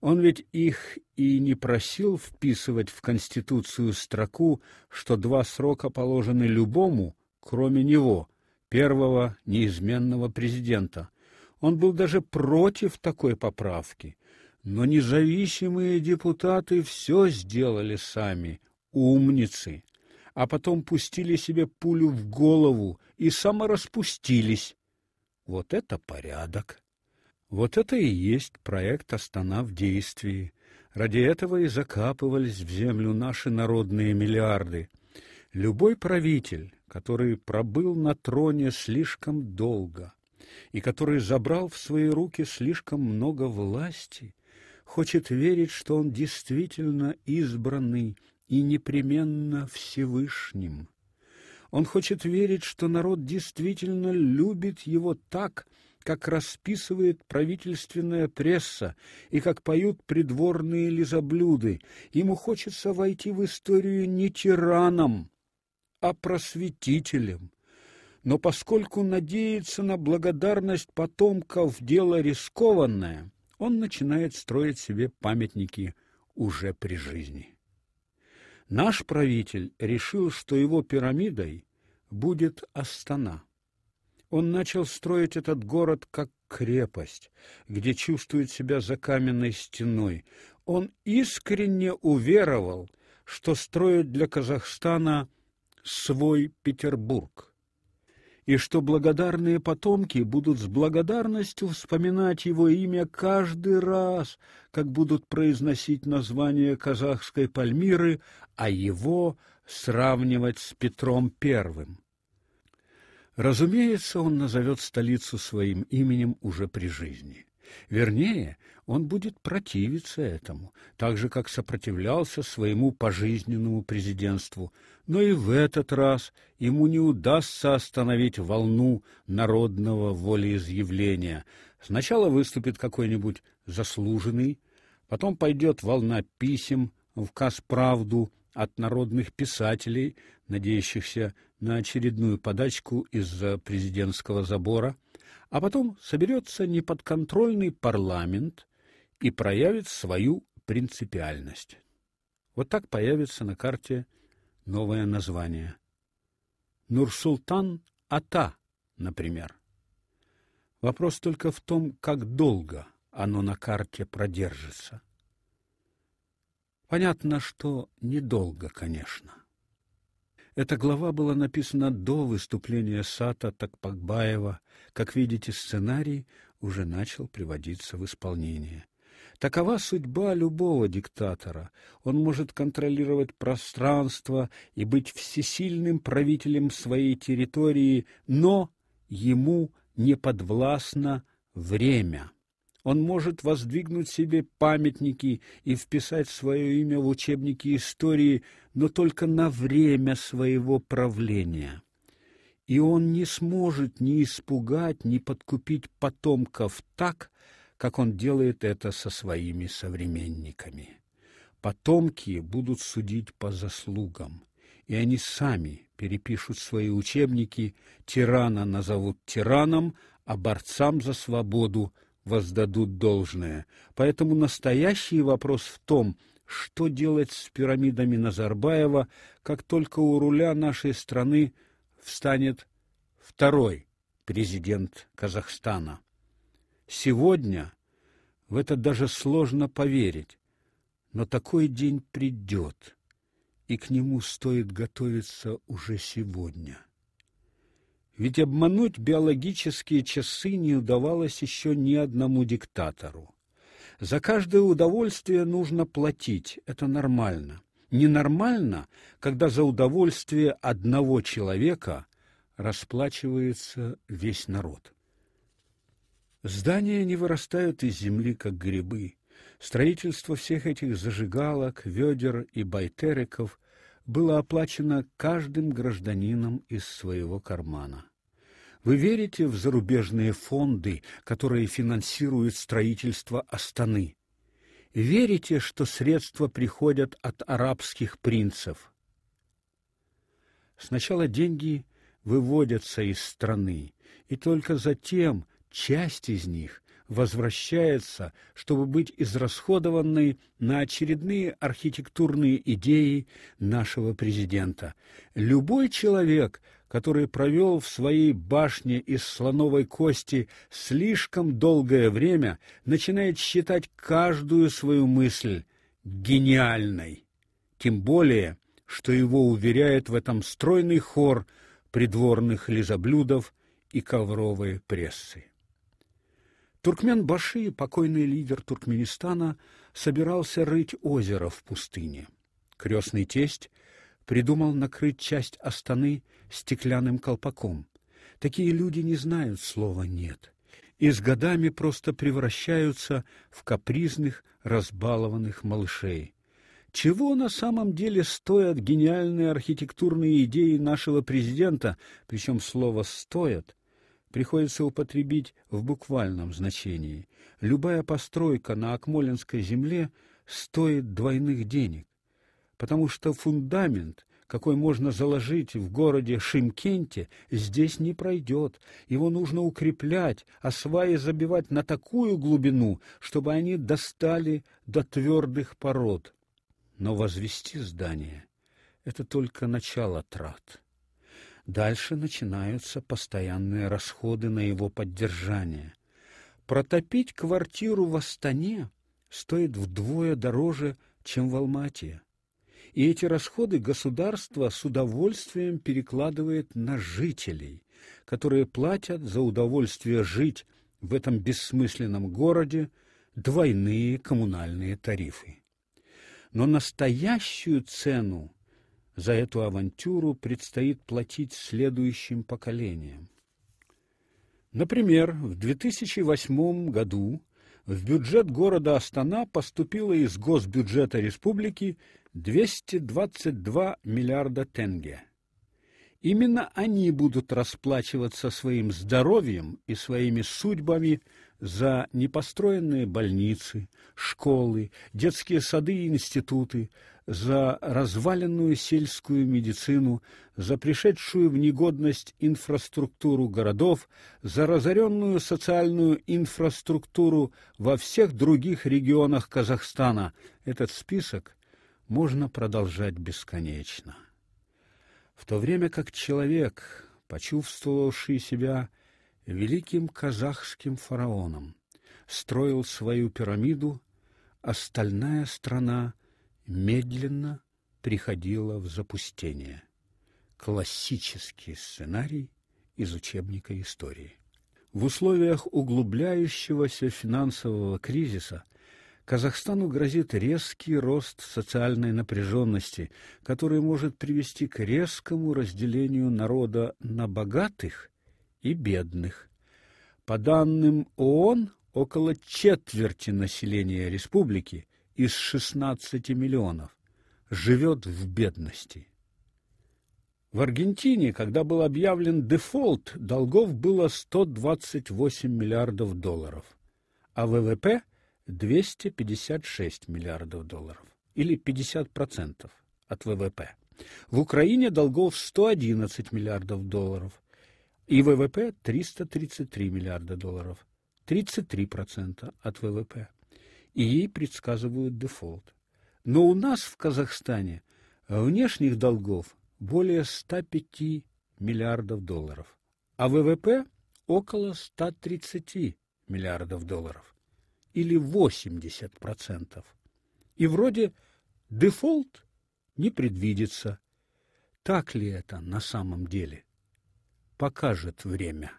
Он ведь их и не просил вписывать в конституцию строку, что два срока положены любому, кроме него, первого неизменного президента. Он был даже против такой поправки. Но независимые депутаты все сделали сами, умницы, а потом пустили себе пулю в голову и самораспустились. Вот это порядок. Вот это и есть проект Астана в действии. Ради этого и закапывались в землю наши народные миллиарды. Любой правитель, который пробыл на троне слишком долго и который забрал в свои руки слишком много власти, хочет верить, что он действительно избранный и непременно Всевышним. Он хочет верить, что народ действительно любит его так, как расписывает правительственная пресса и как поют придворные лизоблюды. Ему хочется войти в историю не тираном, а просветителем. Но поскольку надеяться на благодарность потомков дело рискованное, он начинает строить себе памятники уже при жизни. Наш правитель решил, что его пирамидой будет Астана. Он начал строить этот город как крепость, где чувствует себя за каменной стеной. Он искренне уверовал, что строит для Казахстана свой Петербург, и что благодарные потомки будут с благодарностью вспоминать его имя каждый раз, как будут произносить название казахской Пальмиры, а его сравнивать с Петром Первым. Разумеется, он назовет столицу своим именем уже при жизни. Вернее, он будет противиться этому, так же как сопротивлялся своему пожизненному президентству. Но и в этот раз ему не удастся остановить волну народного волеизъявления. Сначала выступит какой-нибудь заслуженный, потом пойдет волна писем в Казправду от народных писателей, надеющихся на очередную подачку из-за президентского забора, а потом соберется неподконтрольный парламент и проявит свою принципиальность. Вот так появится на карте новое название. Нурсултан Ата, например. Вопрос только в том, как долго оно на карте продержится. Понятно, что недолго, конечно. Эта глава была написана до выступления Сата Такпакбаева. Как видите, сценарий уже начал приводиться в исполнение. Такова судьба любого диктатора. Он может контролировать пространство и быть всесильным правителем своей территории, но ему не подвластно время. Он может воздвигнуть себе памятники и вписать свое имя в учебники истории, но только на время своего правления. И он не сможет ни испугать, ни подкупить потомков так, как он делает это со своими современниками. Потомки будут судить по заслугам, и они сами перепишут свои учебники, тирана назовут тираном, а борцам за свободу – воздадут должное. Поэтому настоящий вопрос в том, что делать с пирамидами Назарбаева, как только у руля нашей страны встанет второй президент Казахстана. Сегодня в это даже сложно поверить, но такой день придет, и к нему стоит готовиться уже сегодня. Ведь обмануть биологические часы не удавалось еще ни одному диктатору. За каждое удовольствие нужно платить, это нормально. Ненормально, когда за удовольствие одного человека расплачивается весь народ. Здания не вырастают из земли, как грибы. Строительство всех этих зажигалок, ведер и байтериков было оплачено каждым гражданином из своего кармана. Вы верите в зарубежные фонды, которые финансируют строительство Астаны? Верите, что средства приходят от арабских принцев? Сначала деньги выводятся из страны, и только затем часть из них возвращается, чтобы быть израсходованной на очередные архитектурные идеи нашего президента. Любой человек, который провел в своей башне из слоновой кости слишком долгое время, начинает считать каждую свою мысль гениальной. Тем более, что его уверяет в этом стройный хор придворных лизоблюдов и ковровой прессы. Туркмен-Баши, покойный лидер Туркменистана, собирался рыть озеро в пустыне. Крестный тесть придумал накрыть часть Астаны стеклянным колпаком. Такие люди не знают слова «нет» и с годами просто превращаются в капризных, разбалованных малышей. Чего на самом деле стоят гениальные архитектурные идеи нашего президента, причем слово «стоят» приходится употребить в буквальном значении. Любая постройка на Акмолинской земле стоит двойных денег, потому что фундамент, какой можно заложить в городе Шимкенте, здесь не пройдет. Его нужно укреплять, а сваи забивать на такую глубину, чтобы они достали до твердых пород. Но возвести здание — это только начало трат. Дальше начинаются постоянные расходы на его поддержание. Протопить квартиру в Астане стоит вдвое дороже, чем в Алмате. И эти расходы государство с удовольствием перекладывает на жителей, которые платят за удовольствие жить в этом бессмысленном городе двойные коммунальные тарифы. Но настоящую цену за эту авантюру предстоит платить следующим поколениям. Например, в 2008 году в бюджет города Астана поступило из госбюджета республики 222 миллиарда тенге. Именно они будут расплачиваться своим здоровьем и своими судьбами за непостроенные больницы, школы, детские сады и институты, за разваленную сельскую медицину, за пришедшую в негодность инфраструктуру городов, за разоренную социальную инфраструктуру во всех других регионах Казахстана. Этот список можно продолжать бесконечно. В то время как человек, почувствовавший себя великим казахским фараоном, строил свою пирамиду, остальная страна медленно приходила в запустение. Классический сценарий из учебника истории. В условиях углубляющегося финансового кризиса Казахстану грозит резкий рост социальной напряженности, который может привести к резкому разделению народа на богатых и бедных. По данным ООН, около четверти населения республики из 16 миллионов живет в бедности. В Аргентине, когда был объявлен дефолт, долгов было 128 миллиардов долларов, а ВВП 256 миллиардов долларов, или 50% от ВВП. В Украине долгов 111 миллиардов долларов, и ВВП 333 миллиарда долларов, 33% от ВВП. И ей предсказывают дефолт. Но у нас в Казахстане внешних долгов более 105 миллиардов долларов, а ВВП около 130 миллиардов долларов, или 80%. И вроде дефолт не предвидится. Так ли это на самом деле? Покажет время.